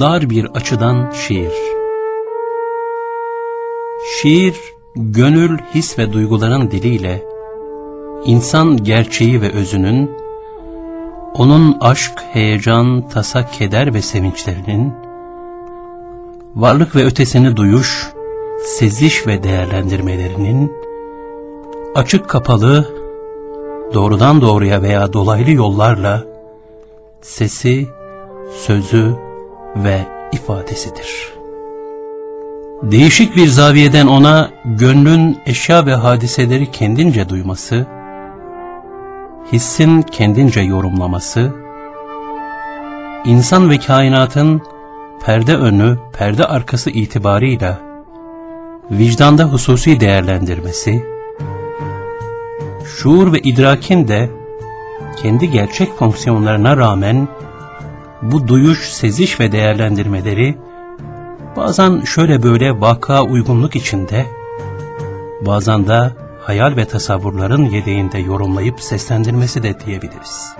dar bir açıdan şiir. Şiir, gönül, his ve duyguların diliyle, insan gerçeği ve özünün, onun aşk, heyecan, tasa, keder ve sevinçlerinin, varlık ve ötesini duyuş, seziş ve değerlendirmelerinin, açık kapalı, doğrudan doğruya veya dolaylı yollarla, sesi, sözü ve ifadesidir. Değişik bir zaviyeden ona gönlün eşya ve hadiseleri kendince duyması, hissin kendince yorumlaması, insan ve kainatın perde önü, perde arkası itibarıyla vicdanda hususi değerlendirmesi, şuur ve idrakin de kendi gerçek fonksiyonlarına rağmen bu duyuş, seziş ve değerlendirmeleri bazen şöyle böyle vaka uygunluk içinde, bazen de hayal ve tasavvurların yedeğinde yorumlayıp seslendirmesi de diyebiliriz.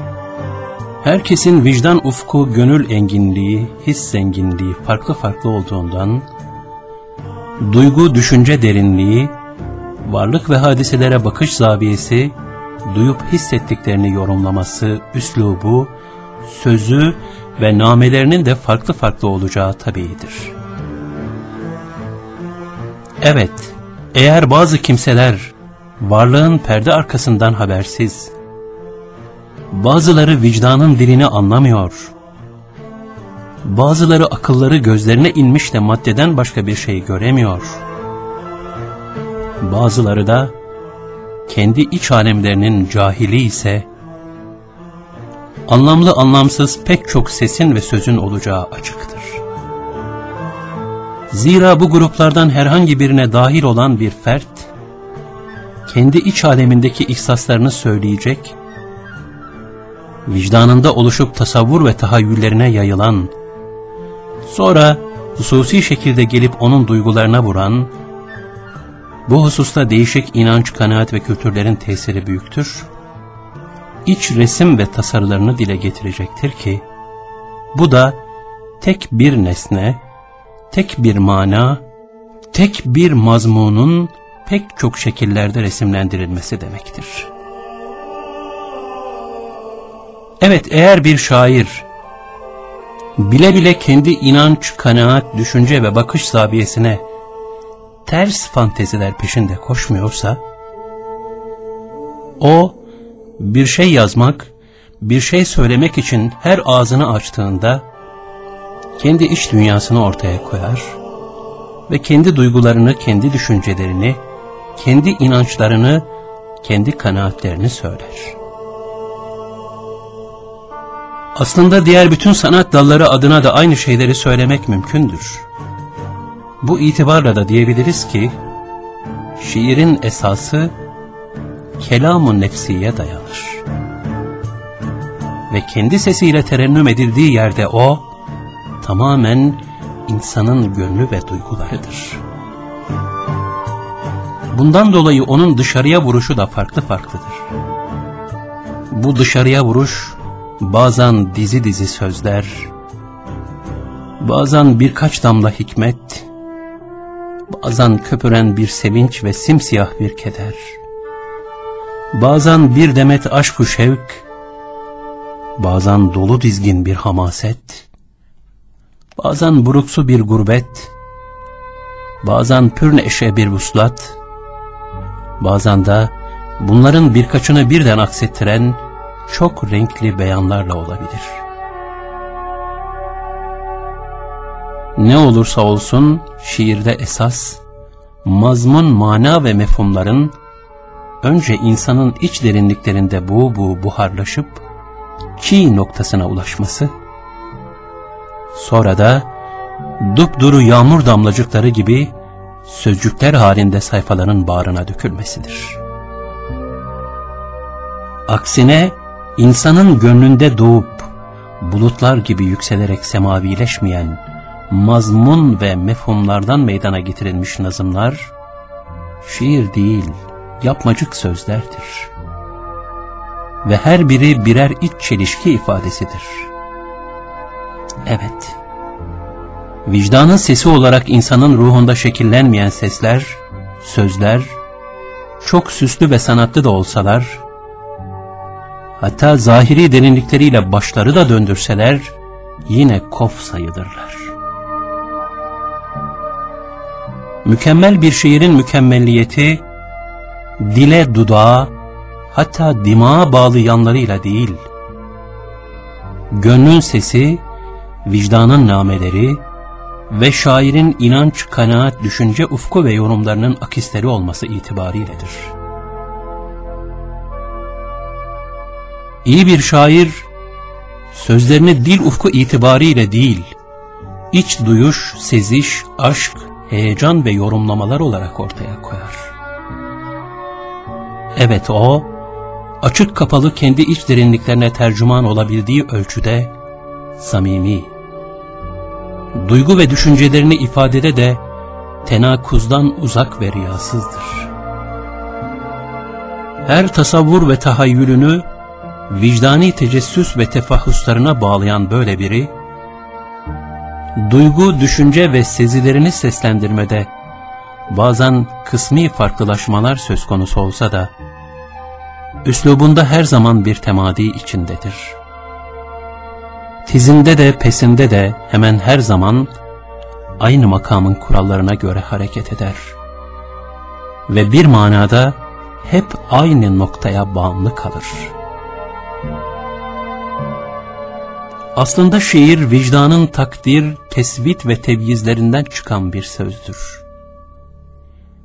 Herkesin vicdan ufku, gönül enginliği, his zenginliği farklı farklı olduğundan, duygu, düşünce derinliği, varlık ve hadiselere bakış zaviyesi, duyup hissettiklerini yorumlaması, üslubu, sözü ve namelerinin de farklı farklı olacağı tabiidir. Evet, eğer bazı kimseler varlığın perde arkasından habersiz, bazıları vicdanın dilini anlamıyor, bazıları akılları gözlerine inmiş de maddeden başka bir şey göremiyor, bazıları da kendi iç alemlerinin cahili ise, anlamlı anlamsız pek çok sesin ve sözün olacağı açıktır. Zira bu gruplardan herhangi birine dahil olan bir fert, kendi iç alemindeki ihsaslarını söyleyecek, vicdanında oluşup tasavvur ve tahayyüllerine yayılan, sonra hususi şekilde gelip onun duygularına vuran, bu hususta değişik inanç, kanaat ve kültürlerin tesiri büyüktür, iç resim ve tasarılarını dile getirecektir ki, bu da tek bir nesne, tek bir mana, tek bir mazmunun pek çok şekillerde resimlendirilmesi demektir. Evet eğer bir şair bile bile kendi inanç, kanaat, düşünce ve bakış sabiyesine ters fanteziler peşinde koşmuyorsa, o bir şey yazmak, bir şey söylemek için her ağzını açtığında, kendi iç dünyasını ortaya koyar ve kendi duygularını, kendi düşüncelerini, kendi inançlarını, kendi kanaatlerini söyler. Aslında diğer bütün sanat dalları adına da aynı şeyleri söylemek mümkündür. Bu itibarla da diyebiliriz ki, şiirin esası, kelam-ı nefsiye dayanır. Ve kendi sesiyle terennüm edildiği yerde o, tamamen insanın gönlü ve duygularıdır. Bundan dolayı onun dışarıya vuruşu da farklı farklıdır. Bu dışarıya vuruş bazen dizi dizi sözler, bazen birkaç damla hikmet, bazen köpüren bir sevinç ve simsiyah bir keder, bazen bir demet aşk-ı şevk, bazen dolu dizgin bir hamaset, bazen buruksu bir gurbet, bazen pür neşe bir vuslat, bazen de bunların birkaçını birden aksettiren çok renkli beyanlarla olabilir. Ne olursa olsun şiirde esas, mazmun mana ve mefhumların önce insanın iç derinliklerinde bu bu buharlaşıp çiğ noktasına ulaşması, sonra da dupduru yağmur damlacıkları gibi sözcükler halinde sayfaların bağrına dökülmesidir. Aksine insanın gönlünde doğup bulutlar gibi yükselerek semavileşmeyen mazmun ve mefhumlardan meydana getirilmiş nazımlar, şiir değil, yapmacık sözlerdir. Ve her biri birer iç çelişki ifadesidir. Evet, vicdanın sesi olarak insanın ruhunda şekillenmeyen sesler, sözler, çok süslü ve sanatlı da olsalar, hatta zahiri derinlikleriyle başları da döndürseler, yine kof sayılırlar. Mükemmel bir şiirin mükemmelliyeti, dile, dudağa, hatta dimağa bağlı yanlarıyla değil, gönlün sesi, vicdanın nameleri ve şairin inanç, kanaat, düşünce, ufku ve yorumlarının akisleri olması itibariyledir. İyi bir şair, sözlerini dil ufku itibariyle değil, iç duyuş, seziş, aşk, heyecan ve yorumlamalar olarak ortaya koyar. Evet o, açık kapalı kendi iç derinliklerine tercüman olabildiği ölçüde samimi. Duygu ve düşüncelerini ifadede de tenakuzdan uzak ve riyasızdır. Her tasavvur ve tahayyülünü vicdani tecessüs ve tefahüslarına bağlayan böyle biri, duygu, düşünce ve sezilerini seslendirmede bazen kısmi farklılaşmalar söz konusu olsa da, üslubunda her zaman bir temadi içindedir. Tizinde de pesinde de hemen her zaman aynı makamın kurallarına göre hareket eder. Ve bir manada hep aynı noktaya bağımlı kalır. Aslında şiir vicdanın takdir, tesbit ve tevyizlerinden çıkan bir sözdür.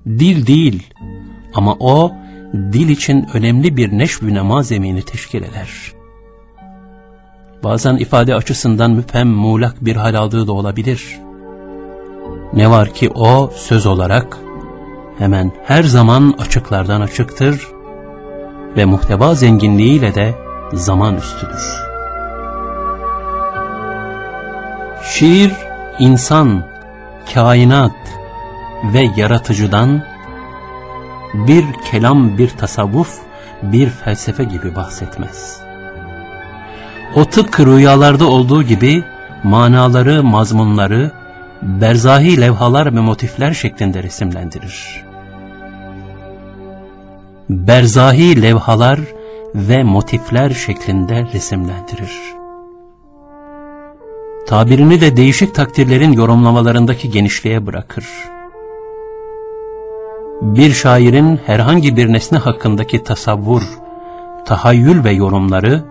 Dil değil ama o dil için önemli bir neşv-ü nema zemini teşkil eder. Bazen ifade açısından müphem muğlak bir hal aldığı da olabilir. Ne var ki o söz olarak hemen her zaman açıklardan açıktır ve muhteva zenginliğiyle de zaman üstüdür. Şiir, insan, kainat ve yaratıcıdan bir kelam, bir tasavvuf, bir felsefe gibi bahsetmez. O tıpkı rüyalarda olduğu gibi manaları, mazmunları, berzahi levhalar ve motifler şeklinde resimlendirir. Berzahi levhalar ve motifler şeklinde resimlendirir. Tabirini de değişik takdirlerin yorumlamalarındaki genişliğe bırakır bir şairin herhangi bir nesne hakkındaki tasavvur, tahayyül ve yorumları,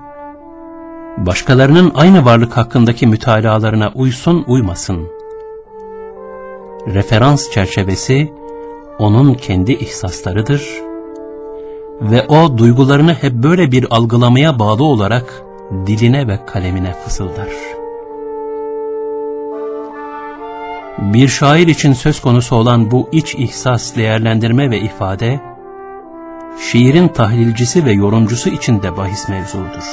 başkalarının aynı varlık hakkındaki mütalalarına uysun uymasın. Referans çerçevesi, onun kendi ihsaslarıdır ve o duygularını hep böyle bir algılamaya bağlı olarak diline ve kalemine fısıldar.'' Bir şair için söz konusu olan bu iç ihsas, değerlendirme ve ifade, şiirin tahlilcisi ve yorumcusu için de bahis mevzudur.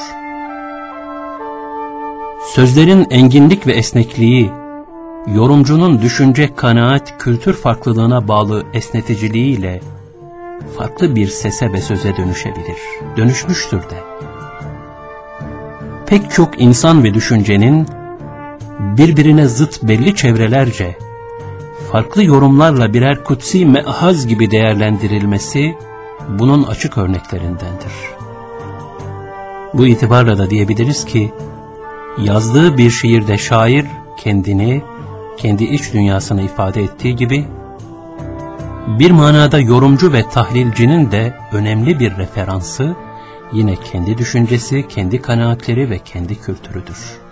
Sözlerin enginlik ve esnekliği, yorumcunun düşünce, kanaat, kültür farklılığına bağlı esneticiliğiyle farklı bir sese ve söze dönüşebilir. Dönüşmüştür de. Pek çok insan ve düşüncenin birbirine zıt belli çevrelerce, farklı yorumlarla birer kutsi meahaz gibi değerlendirilmesi, bunun açık örneklerindendir. Bu itibarla da diyebiliriz ki, yazdığı bir şiirde şair kendini, kendi iç dünyasını ifade ettiği gibi, bir manada yorumcu ve tahlilcinin de önemli bir referansı, yine kendi düşüncesi, kendi kanaatleri ve kendi kültürüdür.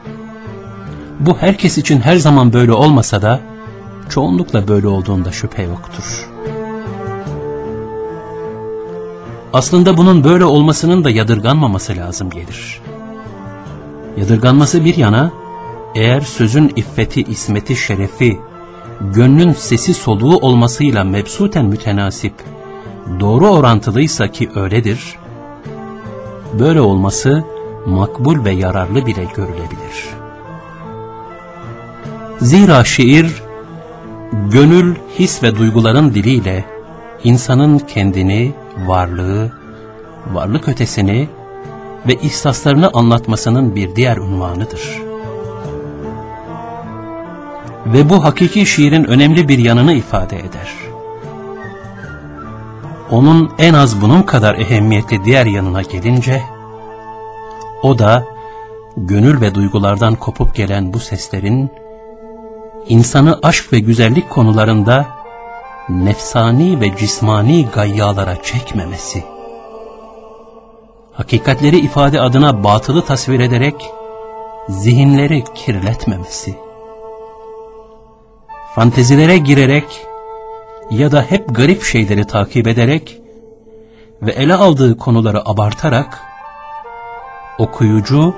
Bu herkes için her zaman böyle olmasa da çoğunlukla böyle olduğunda şüphe yoktur. Aslında bunun böyle olmasının da yadırganmaması lazım gelir. Yadırganması bir yana, eğer sözün iffeti, ismeti, şerefi, gönlün sesi soluğu olmasıyla mebsuten mütenasip, doğru orantılıysa ki öyledir, böyle olması makbul ve yararlı bile görülebilir.'' Zira şiir, gönül, his ve duyguların diliyle insanın kendini, varlığı, varlık ötesini ve ihsaslarını anlatmasının bir diğer unvanıdır. ve bu hakiki şiirin önemli bir yanını ifade eder. Onun en az bunun kadar ehemmiyetli diğer yanına gelince, o da gönül ve duygulardan kopup gelen bu seslerin, insanı aşk ve güzellik konularında nefsani ve cismani gayyalara çekmemesi, hakikatleri ifade adına batılı tasvir ederek zihinleri kirletmemesi, fantezilere girerek ya da hep garip şeyleri takip ederek ve ele aldığı konuları abartarak okuyucu,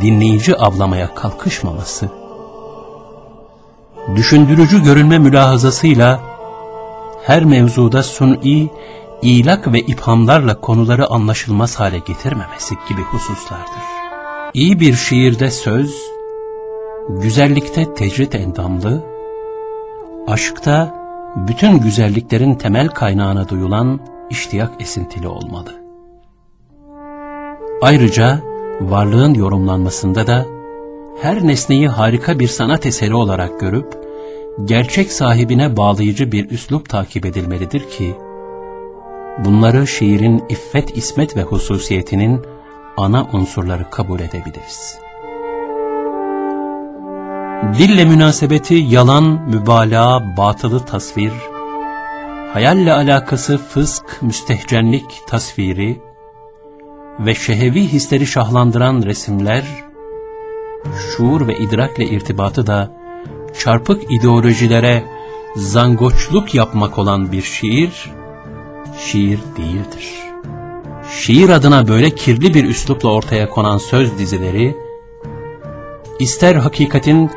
dinleyici avlamaya kalkışmaması, düşündürücü görünme mülahazasıyla her mevzuda suni, ilak ve iphamlarla konuları anlaşılmaz hale getirmemesi gibi hususlardır. İyi bir şiirde söz, güzellikte tecrit endamlı, aşkta bütün güzelliklerin temel kaynağına duyulan iştiyak esintili olmalı. Ayrıca varlığın yorumlanmasında da her nesneyi harika bir sanat eseri olarak görüp, gerçek sahibine bağlayıcı bir üslup takip edilmelidir ki, bunları şiirin iffet, ismet ve hususiyetinin ana unsurları kabul edebiliriz. Dille münasebeti yalan, mübalağa, batılı tasvir, hayalle alakası fısk, müstehcenlik tasviri ve şehevi hisleri şahlandıran resimler, şuur ve idrakle irtibatı da çarpık ideolojilere zangoçluk yapmak olan bir şiir, şiir değildir. Şiir adına böyle kirli bir üslupla ortaya konan söz dizileri, ister hakikatin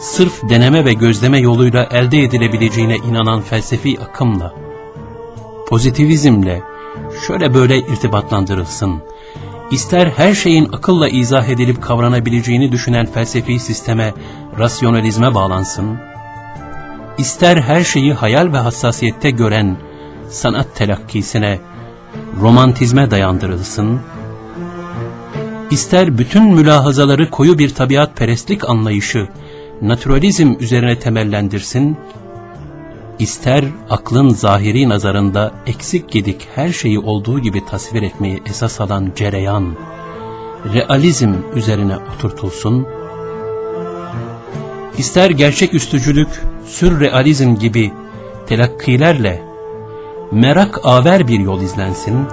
sırf deneme ve gözleme yoluyla elde edilebileceğine inanan felsefi akımla, pozitivizmle şöyle böyle irtibatlandırılsın, ister her şeyin akılla izah edilip kavranabileceğini düşünen felsefi sisteme, rasyonalizme bağlansın, ister her şeyi hayal ve hassasiyette gören sanat telakkisine, romantizme dayandırılsın, ister bütün mülahazaları koyu bir tabiat perestlik anlayışı, naturalizm üzerine temellendirsin, ister aklın zahiri nazarında eksik gedik her şeyi olduğu gibi tasvir etmeyi esas alan cereyan, realizm üzerine oturtulsun, ister gerçek üstücülük, sürrealizm gibi telakkilerle merak aver bir yol izlensin,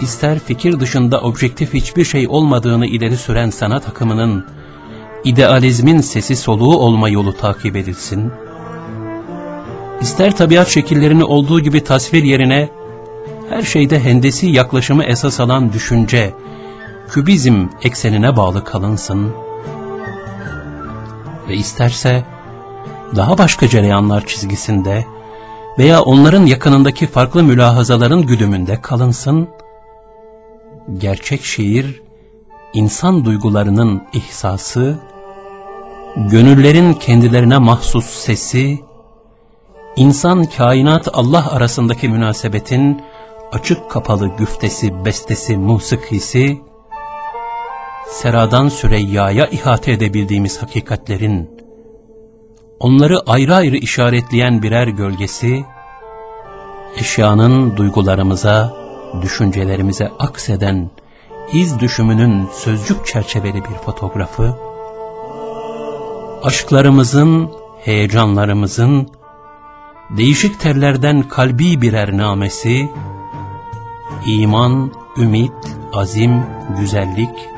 ister fikir dışında objektif hiçbir şey olmadığını ileri süren sanat akımının, idealizmin sesi soluğu olma yolu takip edilsin, ister tabiat şekillerini olduğu gibi tasvir yerine, her şeyde hendesi yaklaşımı esas alan düşünce, kübizm eksenine bağlı kalınsın. Ve isterse daha başka cereyanlar çizgisinde veya onların yakınındaki farklı mülahazaların güdümünde kalınsın, gerçek şiir, insan duygularının ihsası, gönüllerin kendilerine mahsus sesi, insan kainat Allah arasındaki münasebetin açık kapalı güftesi, bestesi, musikisi, seradan Süreyya'ya ihate edebildiğimiz hakikatlerin, onları ayrı ayrı işaretleyen birer gölgesi, eşyanın duygularımıza, düşüncelerimize akseden iz düşümünün sözcük çerçeveli bir fotoğrafı, aşklarımızın, heyecanlarımızın, değişik terlerden kalbi birer namesi, iman, ümit, azim, güzellik,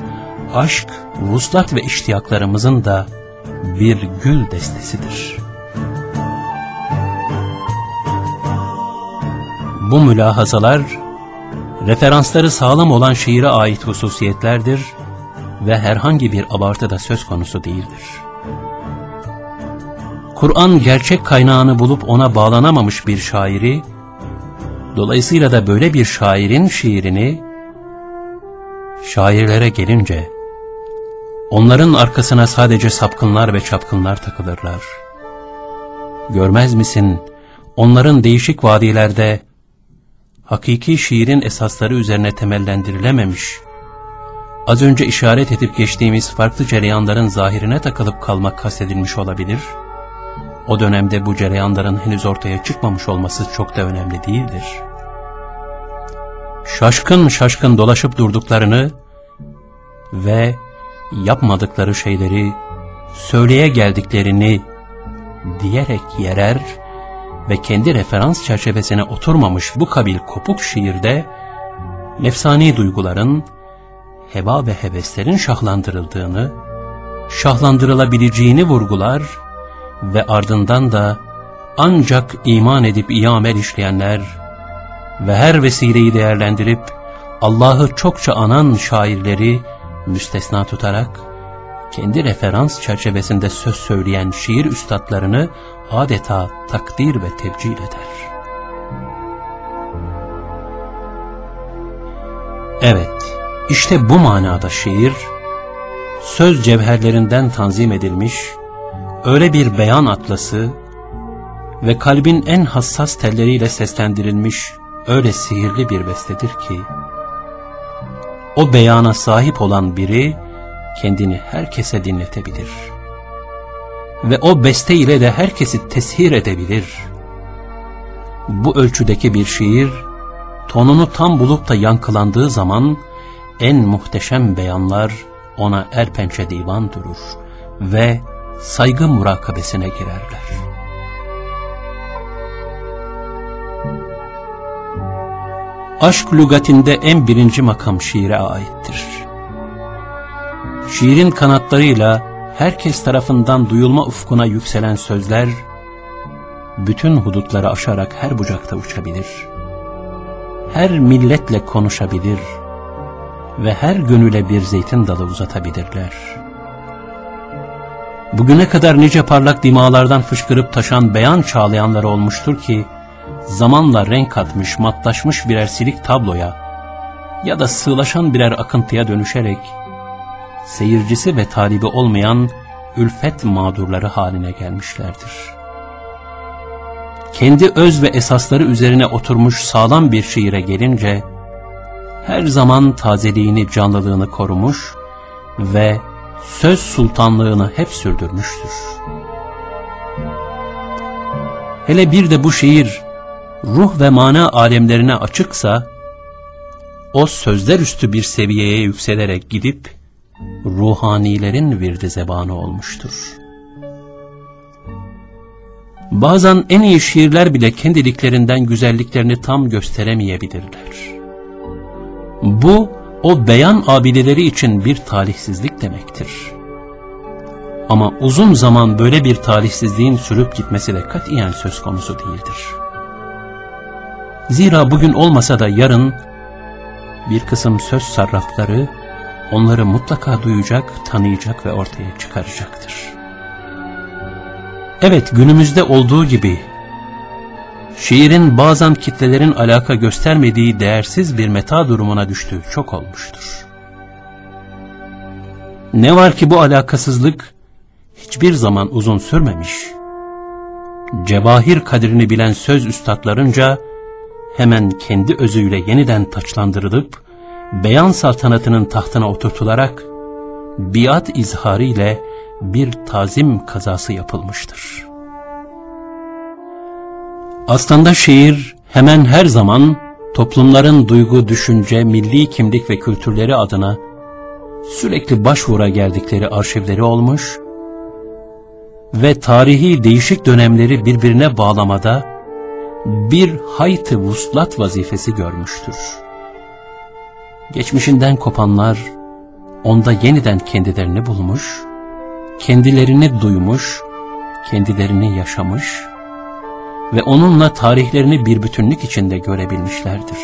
aşk, vuslat ve iştiyaklarımızın da bir gül destesidir. Bu mülahazalar, referansları sağlam olan şiire ait hususiyetlerdir ve herhangi bir abartı da söz konusu değildir. Kur'an gerçek kaynağını bulup ona bağlanamamış bir şairi, dolayısıyla da böyle bir şairin şiirini, şairlere gelince, onların arkasına sadece sapkınlar ve çapkınlar takılırlar. Görmez misin, onların değişik vadilerde, hakiki şiirin esasları üzerine temellendirilememiş, az önce işaret edip geçtiğimiz farklı cereyanların zahirine takılıp kalmak kastedilmiş olabilir. O dönemde bu cereyanların henüz ortaya çıkmamış olması çok da önemli değildir. Şaşkın şaşkın dolaşıp durduklarını ve yapmadıkları şeyleri söyleye geldiklerini diyerek yerer ve kendi referans çerçevesine oturmamış bu kabil kopuk şiirde nefsani duyguların, heva ve heveslerin şahlandırıldığını, şahlandırılabileceğini vurgular ve ardından da ancak iman edip iyi amel işleyenler ve her vesileyi değerlendirip Allah'ı çokça anan şairleri müstesna tutarak kendi referans çerçevesinde söz söyleyen şiir üstadlarını adeta takdir ve tebcil eder. Evet, işte bu manada şiir, söz cevherlerinden tanzim edilmiş, öyle bir beyan atlası ve kalbin en hassas telleriyle seslendirilmiş öyle sihirli bir bestedir ki, o beyana sahip olan biri kendini herkese dinletebilir. Ve o beste ile de herkesi teshir edebilir. Bu ölçüdeki bir şiir, tonunu tam bulup da yankılandığı zaman, en muhteşem beyanlar ona erpençe divan durur ve saygı murakabesine girerler. Aşk lügatinde en birinci makam şiire aittir. Şiirin kanatlarıyla herkes tarafından duyulma ufkuna yükselen sözler, bütün hudutları aşarak her bucakta uçabilir. Her milletle konuşabilir ve her gönüle bir zeytin dalı uzatabilirler. Bugüne kadar nice parlak dimalardan fışkırıp taşan beyan çağlayanlar olmuştur ki, zamanla renk katmış, matlaşmış birer silik tabloya ya da sığlaşan birer akıntıya dönüşerek, seyircisi ve talibi olmayan ülfet mağdurları haline gelmişlerdir. Kendi öz ve esasları üzerine oturmuş sağlam bir şiire gelince, her zaman tazeliğini, canlılığını korumuş ve söz sultanlığını hep sürdürmüştür. Hele bir de bu şiir ruh ve mana alemlerine açıksa, o sözler üstü bir seviyeye yükselerek gidip, ruhanilerin virdi zebanı olmuştur. Bazen en iyi şiirler bile kendiliklerinden güzelliklerini tam gösteremeyebilirler. Bu, o beyan abideleri için bir talihsizlik demektir. Ama uzun zaman böyle bir talihsizliğin sürüp gitmesi de katiyen söz konusu değildir. Zira bugün olmasa da yarın bir kısım söz sarrafları onları mutlaka duyacak, tanıyacak ve ortaya çıkaracaktır. Evet günümüzde olduğu gibi şiirin bazen kitlelerin alaka göstermediği değersiz bir meta durumuna düştüğü çok olmuştur. Ne var ki bu alakasızlık hiçbir zaman uzun sürmemiş. Cevahir kadrini bilen söz üstadlarınca hemen kendi özüyle yeniden taçlandırılıp beyan saltanatının tahtına oturtularak biat izharı ile bir tazim kazası yapılmıştır. Aslında şiir hemen her zaman toplumların duygu, düşünce, milli kimlik ve kültürleri adına sürekli başvura geldikleri arşivleri olmuş ve tarihi değişik dönemleri birbirine bağlamada bir hayt vuslat vazifesi görmüştür. Geçmişinden kopanlar onda yeniden kendilerini bulmuş, kendilerini duymuş, kendilerini yaşamış ve onunla tarihlerini bir bütünlük içinde görebilmişlerdir.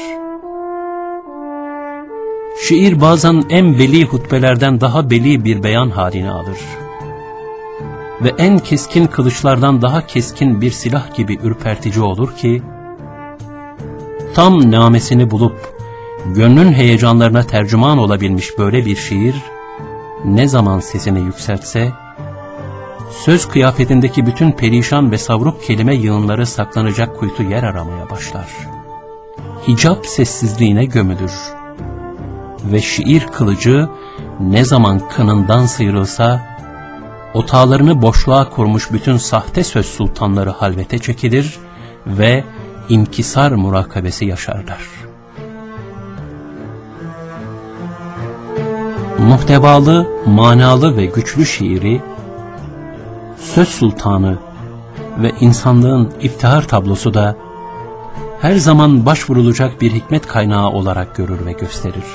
Şiir bazen en beli hutbelerden daha beli bir beyan halini alır. Ve en keskin kılıçlardan daha keskin bir silah gibi ürpertici olur ki, tam namesini bulup, gönlün heyecanlarına tercüman olabilmiş böyle bir şiir, ne zaman sesini yükseltse, söz kıyafetindeki bütün perişan ve savruk kelime yığınları saklanacak kuytu yer aramaya başlar. Hicap sessizliğine gömülür. ve şiir kılıcı ne zaman kınından sıyrılsa, otağlarını boşluğa kurmuş bütün sahte söz sultanları halvete çekilir ve inkisar murakabesi yaşarlar. Muhtevalı, manalı ve güçlü şiiri, söz sultanı ve insanlığın iftihar tablosu da her zaman başvurulacak bir hikmet kaynağı olarak görür ve gösterir.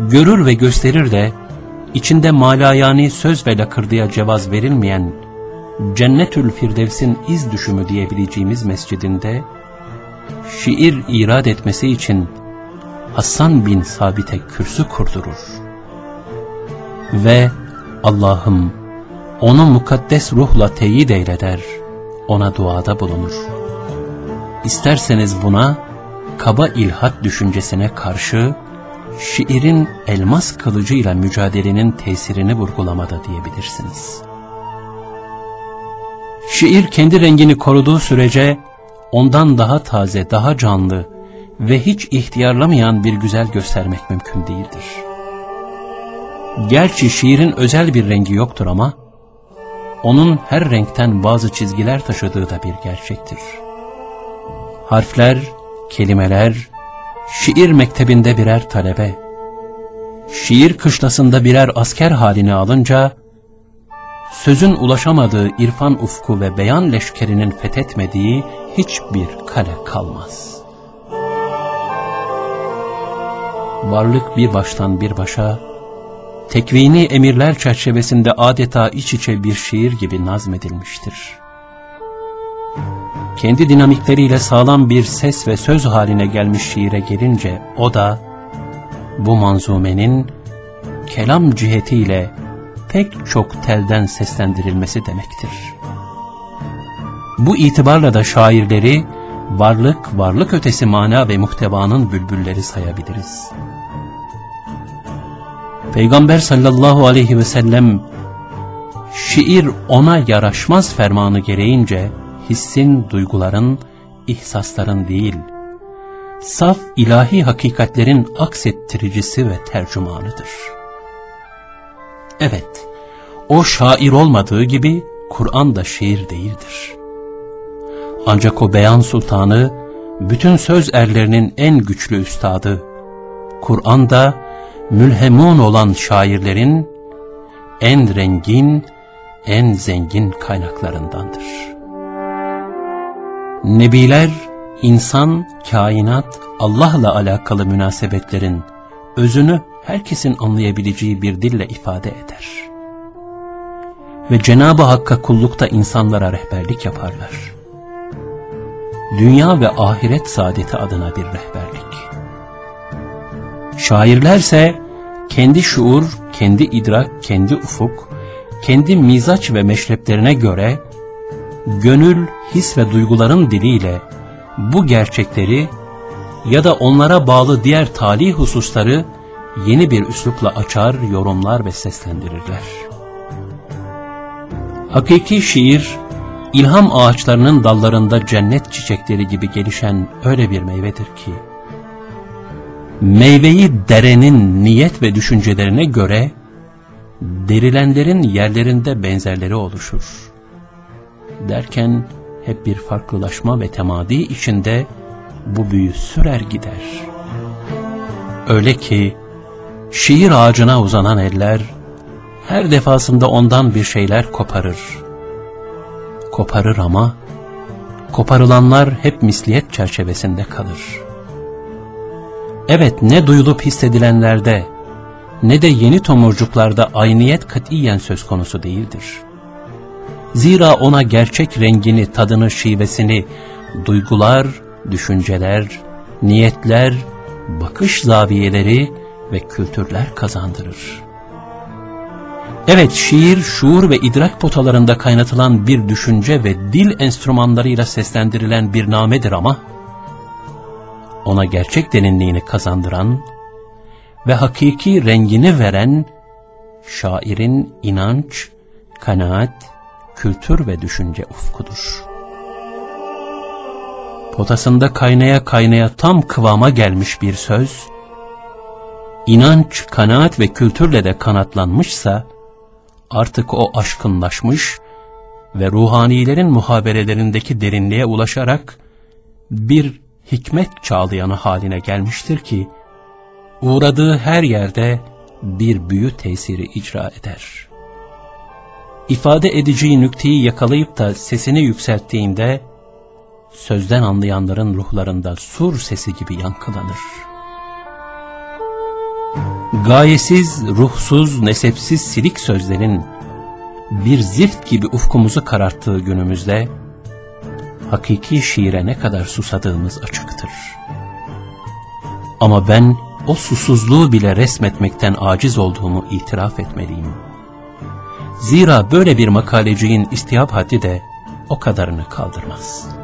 Görür ve gösterir de içinde malayani söz ve lakırdıya cevaz verilmeyen Cennetül Firdevs'in iz düşümü diyebileceğimiz mescidinde şiir irad etmesi için Hasan bin Sabit'e kürsü kurdurur. Ve Allah'ım onu mukaddes ruhla teyit eyle der, ona duada bulunur. İsterseniz buna kaba ilhat düşüncesine karşı şiirin elmas kılıcıyla mücadelenin tesirini vurgulamada diyebilirsiniz. Şiir kendi rengini koruduğu sürece ondan daha taze, daha canlı ve hiç ihtiyarlamayan bir güzel göstermek mümkün değildir. Gerçi şiirin özel bir rengi yoktur ama, onun her renkten bazı çizgiler taşıdığı da bir gerçektir. Harfler, kelimeler, şiir mektebinde birer talebe, şiir kışlasında birer asker haline alınca, sözün ulaşamadığı irfan ufku ve beyan leşkerinin fethetmediği hiçbir kale kalmaz. Varlık bir baştan bir başa, tekvini emirler çerçevesinde adeta iç içe bir şiir gibi nazmedilmiştir. Kendi dinamikleriyle sağlam bir ses ve söz haline gelmiş şiire gelince o da bu manzumenin kelam cihetiyle pek çok telden seslendirilmesi demektir. Bu itibarla da şairleri varlık, varlık ötesi mana ve muhtevanın bülbülleri sayabiliriz. Peygamber sallallahu aleyhi ve sellem şiir ona yaraşmaz fermanı gereğince hissin, duyguların, ihsasların değil, saf ilahi hakikatlerin aksettiricisi ve tercümanıdır. Evet, o şair olmadığı gibi Kur'an da şiir değildir. Ancak o beyan sultanı, bütün söz erlerinin en güçlü üstadı, Kur'an da mülhemun olan şairlerin en rengin, en zengin kaynaklarındandır. Nebiler, insan, kainat, Allah'la alakalı münasebetlerin özünü herkesin anlayabileceği bir dille ifade eder. Ve Cenab-ı Hakk'a kullukta insanlara rehberlik yaparlar. Dünya ve ahiret saadeti adına bir rehberlik. Şairlerse kendi şuur, kendi idrak, kendi ufuk, kendi mizaç ve meşreplerine göre gönül, his ve duyguların diliyle bu gerçekleri ya da onlara bağlı diğer tali hususları yeni bir üslupla açar, yorumlar ve seslendirirler. Hakiki şiir, ilham ağaçlarının dallarında cennet çiçekleri gibi gelişen öyle bir meyvedir ki, meyveyi derenin niyet ve düşüncelerine göre, derilenlerin yerlerinde benzerleri oluşur. Derken hep bir farklılaşma ve temadi içinde bu büyü sürer gider. Öyle ki, şiir ağacına uzanan eller, her defasında ondan bir şeyler koparır. Koparır ama, koparılanlar hep misliyet çerçevesinde kalır. Evet ne duyulup hissedilenlerde, ne de yeni tomurcuklarda ayniyet katiyen söz konusu değildir. Zira ona gerçek rengini, tadını, şivesini, duygular, düşünceler, niyetler, bakış zaviyeleri ve kültürler kazandırır. Evet şiir, şuur ve idrak potalarında kaynatılan bir düşünce ve dil enstrümanlarıyla seslendirilen bir namedir ama, ona gerçek derinliğini kazandıran ve hakiki rengini veren şairin inanç, kanaat, kültür ve düşünce ufkudur. Potasında kaynaya kaynaya tam kıvama gelmiş bir söz, inanç, kanaat ve kültürle de kanatlanmışsa, artık o aşkınlaşmış ve ruhanilerin muhaberelerindeki derinliğe ulaşarak bir hikmet çağlayanı haline gelmiştir ki, uğradığı her yerde bir büyü tesiri icra eder. İfade edeceği nükteyi yakalayıp da sesini yükselttiğinde, sözden anlayanların ruhlarında sur sesi gibi yankılanır. Gayesiz, ruhsuz, nesepsiz silik sözlerin bir zift gibi ufkumuzu kararttığı günümüzde, hakiki şiire ne kadar susadığımız açıktır. Ama ben o susuzluğu bile resmetmekten aciz olduğumu itiraf etmeliyim. Zira böyle bir makaleciğin istihap haddi de o kadarını kaldırmaz.''